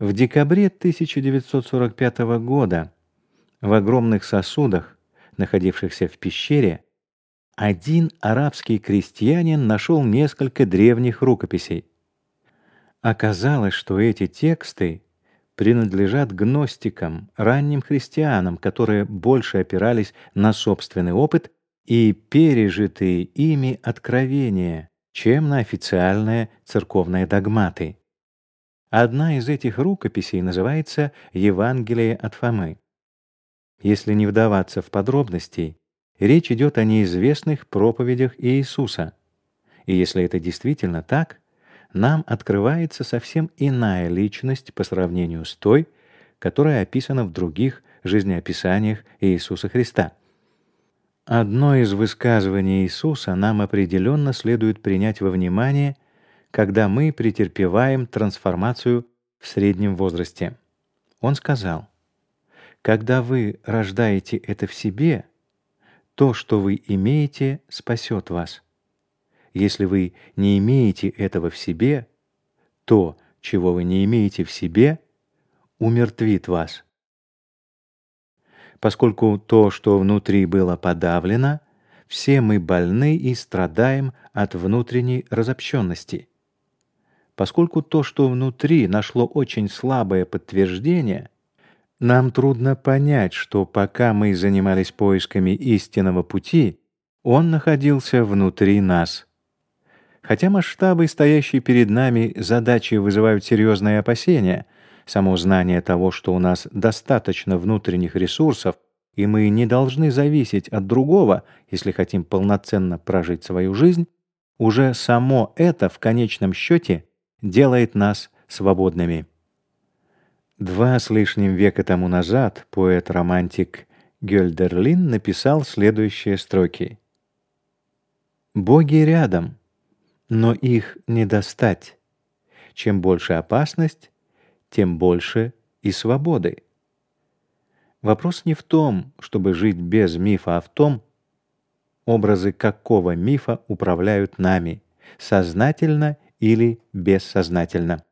В декабре 1945 года в огромных сосудах, находившихся в пещере, один арабский крестьянин нашел несколько древних рукописей. Оказалось, что эти тексты принадлежат гностикам, ранним христианам, которые больше опирались на собственный опыт и пережитые ими откровения, чем на официальные церковные догматы. Одна из этих рукописей называется Евангелие от Фомы. Если не вдаваться в подробности, речь идет о неизвестных проповедях Иисуса. И если это действительно так, нам открывается совсем иная личность по сравнению с той, которая описана в других жизнеописаниях Иисуса Христа. Одно из высказываний Иисуса нам определенно следует принять во внимание, когда мы претерпеваем трансформацию в среднем возрасте. Он сказал: "Когда вы рождаете это в себе, то, что вы имеете, спасет вас. Если вы не имеете этого в себе, то, чего вы не имеете в себе, умертвит вас. Поскольку то, что внутри было подавлено, все мы больны и страдаем от внутренней разобщенности. Поскольку то, что внутри нашло очень слабое подтверждение, нам трудно понять, что пока мы занимались поисками истинного пути, он находился внутри нас. Хотя масштабы, стоящие перед нами, задачи вызывают серьезные опасения, само знание того, что у нас достаточно внутренних ресурсов, и мы не должны зависеть от другого, если хотим полноценно прожить свою жизнь, уже само это в конечном счете делает нас свободными. Два с лишним века тому назад поэт-романтик Гёльдерлин написал следующие строки: Боги рядом, но их не достать. Чем больше опасность, тем больше и свободы. Вопрос не в том, чтобы жить без мифа, а в том, образы какого мифа управляют нами, сознательно или бессознательно.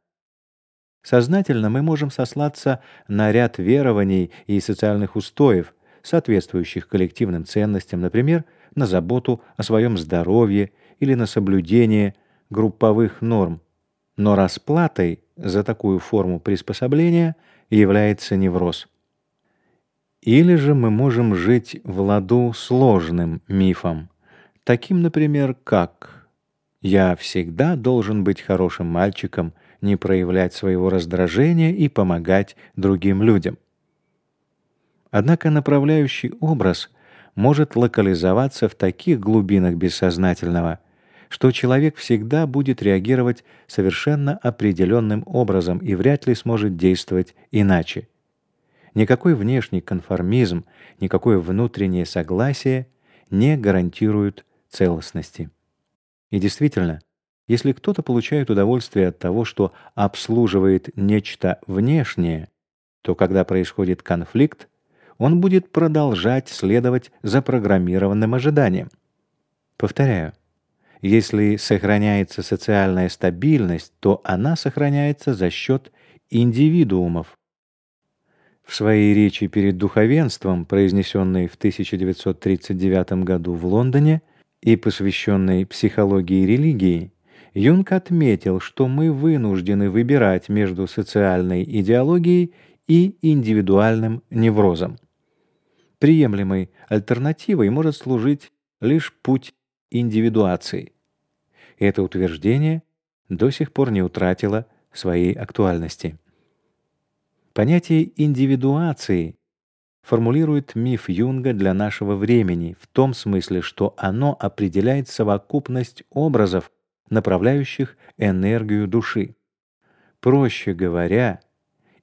Сознательно мы можем сослаться на ряд верований и социальных устоев, соответствующих коллективным ценностям, например, на заботу о своем здоровье или на соблюдение групповых норм, но расплатой за такую форму приспособления является невроз. Или же мы можем жить в ладу сложным мифом, таким, например, как «я всегда должен быть хорошим мальчиком», не проявлять своего раздражения и помогать другим людям. Однако направляющий образ может локализоваться в таких глубинах бессознательного, что человек всегда будет реагировать совершенно определенным образом и вряд ли сможет действовать иначе. Никакой внешний конформизм, никакое внутреннее согласие не гарантируют целостности. И действительно, если кто-то получает удовольствие от того, что обслуживает нечто внешнее, то когда происходит конфликт, он будет продолжать следовать запрограммированным ожиданиям. Повторяю, если сохраняется социальная стабильность, то она сохраняется за счет индивидуумов. В своей речи перед духовенством, произнесенной в 1939 году в Лондоне и посвященной психологии религии, Юнг отметил, что мы вынуждены выбирать между социальной идеологией и индивидуальным неврозом. Приемлемой альтернативой может служить лишь путь индивидуации. Это утверждение до сих пор не утратило своей актуальности. Понятие индивидуации формулирует миф Юнга для нашего времени в том смысле, что оно определяет совокупность образов, направляющих энергию души. Проще говоря,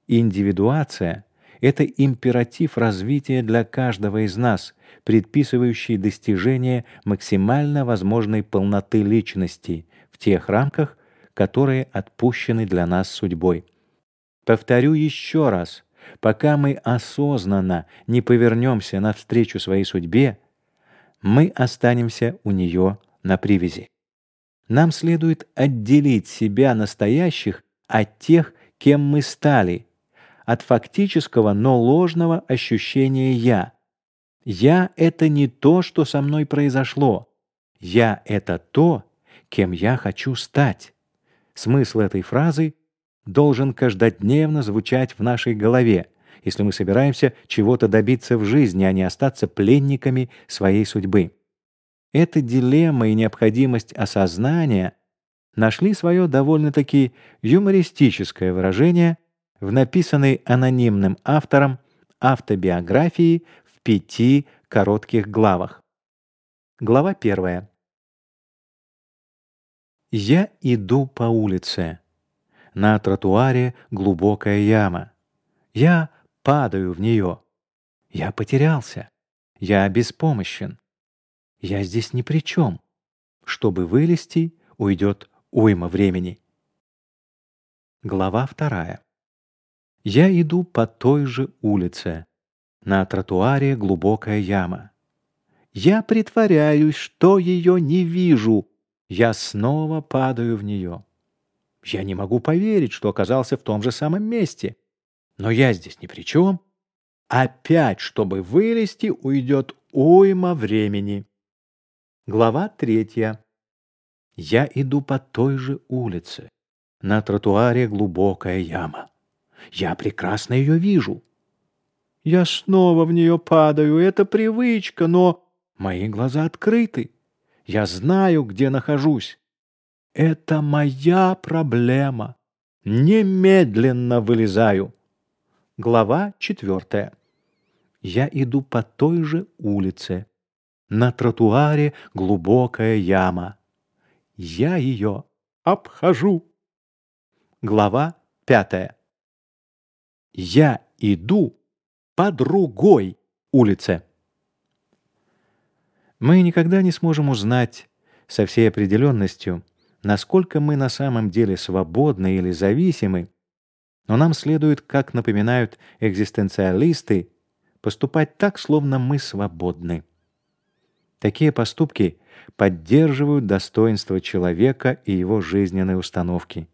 индивидуация это императив развития для каждого из нас, предписывающий достижение максимально возможной полноты личности в тех рамках, которые отпущены для нас судьбой. Повторю еще раз, пока мы осознанно не повернемся навстречу своей судьбе, мы останемся у нее на привязи. Нам следует отделить себя настоящих от тех, кем мы стали, от фактического, но ложного ощущения «я». «Я» — это не то, что со мной произошло. «Я» — это то, кем я хочу стать. Смысл этой фразы должен каждодневно звучать в нашей голове, если мы собираемся чего-то добиться в жизни, а не остаться пленниками своей судьбы. Эта дилемма и необходимость осознания нашли свое довольно-таки юмористическое выражение в написанной анонимным автором автобиографии в пяти коротких главах. Глава первая. Я иду по улице. На тротуаре глубокая яма. Я падаю в нее. Я потерялся. Я беспомощен. Я здесь ни при чем. Чтобы вылезти, уйдет уйма времени. Глава вторая. Я иду по той же улице. На тротуаре глубокая яма. Я притворяюсь, что ее не вижу. Я снова падаю в нее. Я не могу поверить, что оказался в том же самом месте. Но я здесь ни при чем. Опять, чтобы вылезти, уйдет уйма времени. Глава третья. Я иду по той же улице. На тротуаре глубокая яма. Я прекрасно ее вижу. Я снова в нее падаю, это привычка, но мои глаза открыты. Я знаю, где нахожусь. Это моя проблема. Немедленно вылезаю. Глава четвертая. Я иду по той же улице. На тротуаре глубокая яма. Я ее обхожу. Глава пятая. Я иду по другой улице. Мы никогда не сможем узнать со всей определенностью, насколько мы на самом деле свободны или зависимы, но нам следует, как напоминают экзистенциалисты, поступать так, словно мы свободны. Такие поступки поддерживают достоинство человека и его жизненные установки.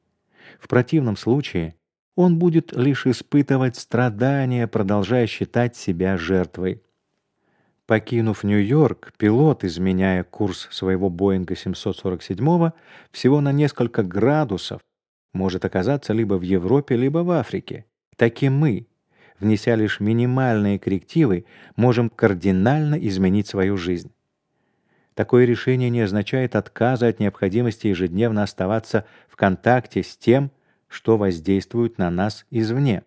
В противном случае он будет лишь испытывать страдания, продолжая считать себя жертвой. Покинув Нью-Йорк, пилот, изменяя курс своего Боинга 747 всего на несколько градусов, может оказаться либо в Европе, либо в Африке. Так и мы, внеся лишь минимальные коррективы, можем кардинально изменить свою жизнь. Такое решение не означает отказа от необходимости ежедневно оставаться в контакте с тем, что воздействует на нас извне.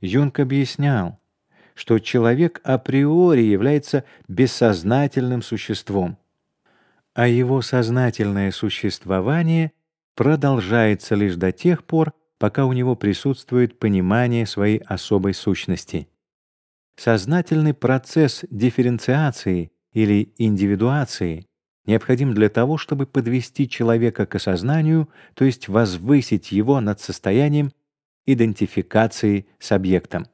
Юнг объяснял, что человек априори является бессознательным существом, а его сознательное существование продолжается лишь до тех пор, пока у него присутствует понимание своей особой сущности. Сознательный процесс дифференциации или индивидуации необходим для того, чтобы подвести человека к осознанию, то есть возвысить его над состоянием идентификации с объектом.